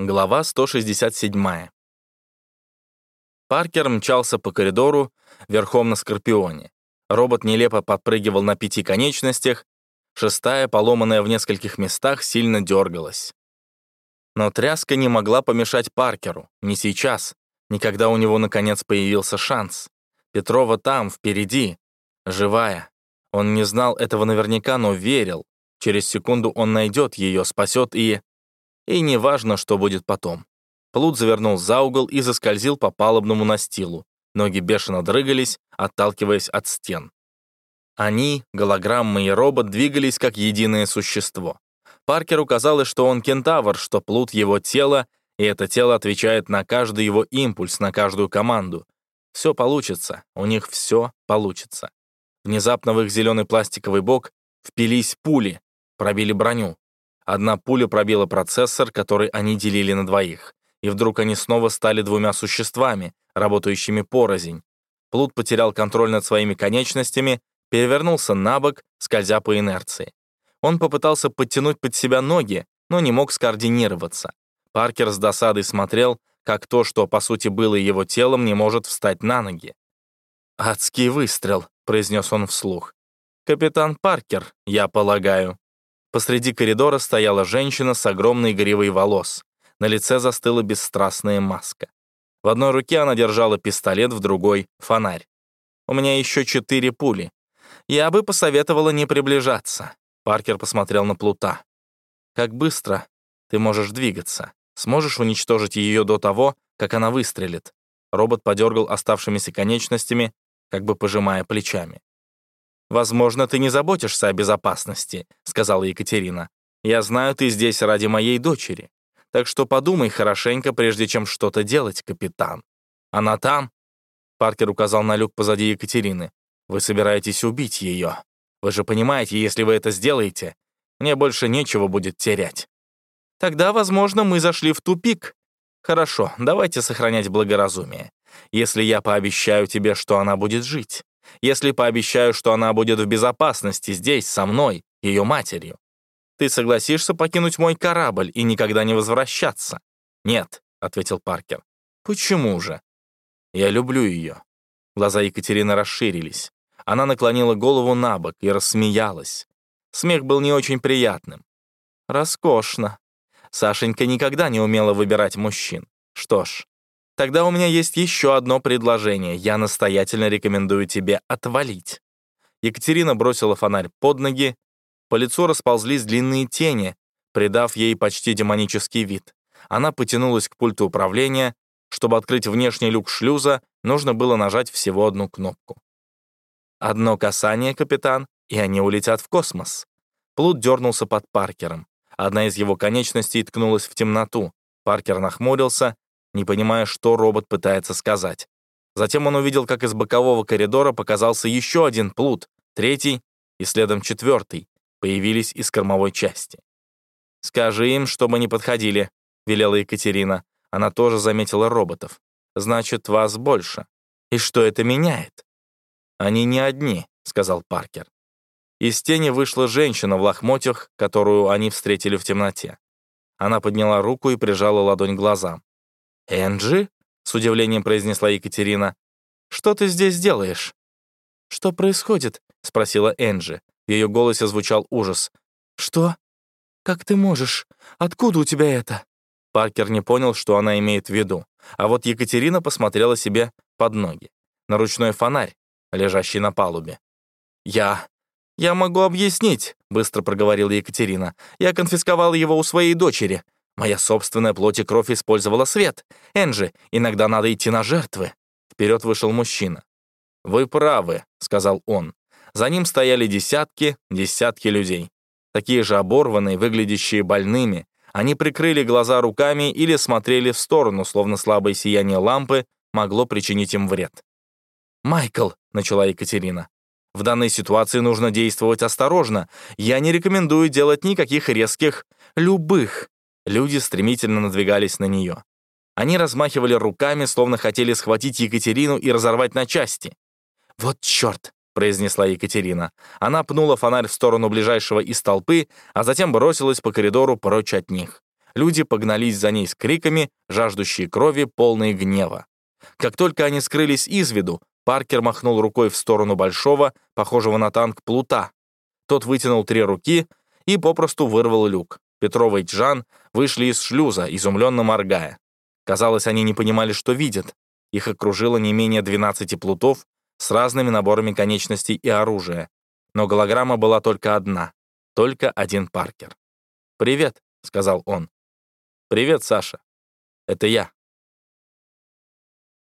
Глава 167. Паркер мчался по коридору верхом на Скорпионе. Робот нелепо подпрыгивал на пяти конечностях, шестая, поломанная в нескольких местах, сильно дергалась. Но тряска не могла помешать Паркеру, не сейчас, не когда у него наконец появился шанс. Петрова там, впереди, живая. Он не знал этого наверняка, но верил. Через секунду он найдет ее, спасет и и неважно, что будет потом. Плут завернул за угол и заскользил по палубному настилу. Ноги бешено дрыгались, отталкиваясь от стен. Они, голограммы и робот, двигались как единое существо. Паркеру казалось, что он кентавр, что Плут — его тело, и это тело отвечает на каждый его импульс, на каждую команду. Все получится, у них все получится. Внезапно в их зеленый пластиковый бок впились пули, пробили броню. Одна пуля пробила процессор, который они делили на двоих. И вдруг они снова стали двумя существами, работающими порознь. Плут потерял контроль над своими конечностями, перевернулся на бок, скользя по инерции. Он попытался подтянуть под себя ноги, но не мог скоординироваться. Паркер с досадой смотрел, как то, что по сути было его телом, не может встать на ноги. «Адский выстрел», — произнес он вслух. «Капитан Паркер, я полагаю». Посреди коридора стояла женщина с огромной гривой волос. На лице застыла бесстрастная маска. В одной руке она держала пистолет, в другой — фонарь. «У меня еще четыре пули. Я бы посоветовала не приближаться». Паркер посмотрел на Плута. «Как быстро ты можешь двигаться? Сможешь уничтожить ее до того, как она выстрелит?» Робот подергал оставшимися конечностями, как бы пожимая плечами. «Возможно, ты не заботишься о безопасности», — сказала Екатерина. «Я знаю, ты здесь ради моей дочери. Так что подумай хорошенько, прежде чем что-то делать, капитан. Она там?» Паркер указал на люк позади Екатерины. «Вы собираетесь убить ее. Вы же понимаете, если вы это сделаете, мне больше нечего будет терять. Тогда, возможно, мы зашли в тупик. Хорошо, давайте сохранять благоразумие. Если я пообещаю тебе, что она будет жить если пообещаю, что она будет в безопасности здесь, со мной, ее матерью. Ты согласишься покинуть мой корабль и никогда не возвращаться?» «Нет», — ответил Паркер. «Почему же?» «Я люблю ее». Глаза Екатерины расширились. Она наклонила голову на бок и рассмеялась. Смех был не очень приятным. «Роскошно. Сашенька никогда не умела выбирать мужчин. Что ж, Тогда у меня есть еще одно предложение. Я настоятельно рекомендую тебе отвалить». Екатерина бросила фонарь под ноги. По лицу расползлись длинные тени, придав ей почти демонический вид. Она потянулась к пульту управления. Чтобы открыть внешний люк шлюза, нужно было нажать всего одну кнопку. Одно касание, капитан, и они улетят в космос. Плут дернулся под Паркером. Одна из его конечностей ткнулась в темноту. Паркер нахмурился, не понимая, что робот пытается сказать. Затем он увидел, как из бокового коридора показался еще один плут, третий и следом четвертый, появились из кормовой части. «Скажи им, чтобы не подходили», — велела Екатерина. Она тоже заметила роботов. «Значит, вас больше. И что это меняет?» «Они не одни», — сказал Паркер. Из тени вышла женщина в лохмотьях, которую они встретили в темноте. Она подняла руку и прижала ладонь к глазам. «Энджи?» — с удивлением произнесла Екатерина. «Что ты здесь делаешь?» «Что происходит?» — спросила Энджи. В ее голосе звучал ужас. «Что? Как ты можешь? Откуда у тебя это?» Паркер не понял, что она имеет в виду. А вот Екатерина посмотрела себе под ноги. На ручной фонарь, лежащий на палубе. «Я... я могу объяснить», — быстро проговорила Екатерина. «Я конфисковала его у своей дочери. Моя собственная плоть и кровь использовала свет. Энджи, иногда надо идти на жертвы. Вперед вышел мужчина. «Вы правы», — сказал он. За ним стояли десятки, десятки людей. Такие же оборванные, выглядящие больными. Они прикрыли глаза руками или смотрели в сторону, словно слабое сияние лампы могло причинить им вред. «Майкл», — начала Екатерина, — «в данной ситуации нужно действовать осторожно. Я не рекомендую делать никаких резких, любых Люди стремительно надвигались на нее. Они размахивали руками, словно хотели схватить Екатерину и разорвать на части. «Вот черт!» — произнесла Екатерина. Она пнула фонарь в сторону ближайшего из толпы, а затем бросилась по коридору прочь от них. Люди погнались за ней с криками, жаждущие крови, полные гнева. Как только они скрылись из виду, Паркер махнул рукой в сторону большого, похожего на танк, плута. Тот вытянул три руки и попросту вырвал люк. Петрова и Джан вышли из шлюза, изумленно моргая. Казалось, они не понимали, что видят. Их окружило не менее 12 плутов с разными наборами конечностей и оружия. Но голограмма была только одна, только один Паркер. «Привет», — сказал он. «Привет, Саша. Это я».